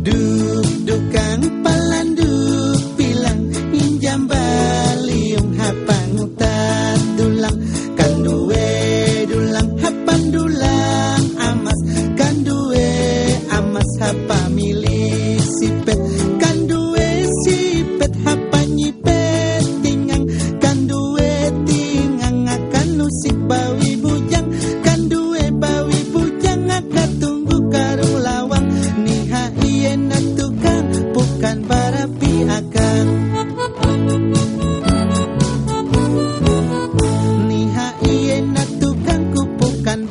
Duk dukang palanduk bilang Injam baliung hapang tak dulang. Kan duwe dulang hapang dulang amas. Kan duwe amas hapa milisi pet Kan duwe sipet hapa nyipet tingang. Kan duwe tingang akan lusik bawibu akan para akan Niha iye na tukang kupukan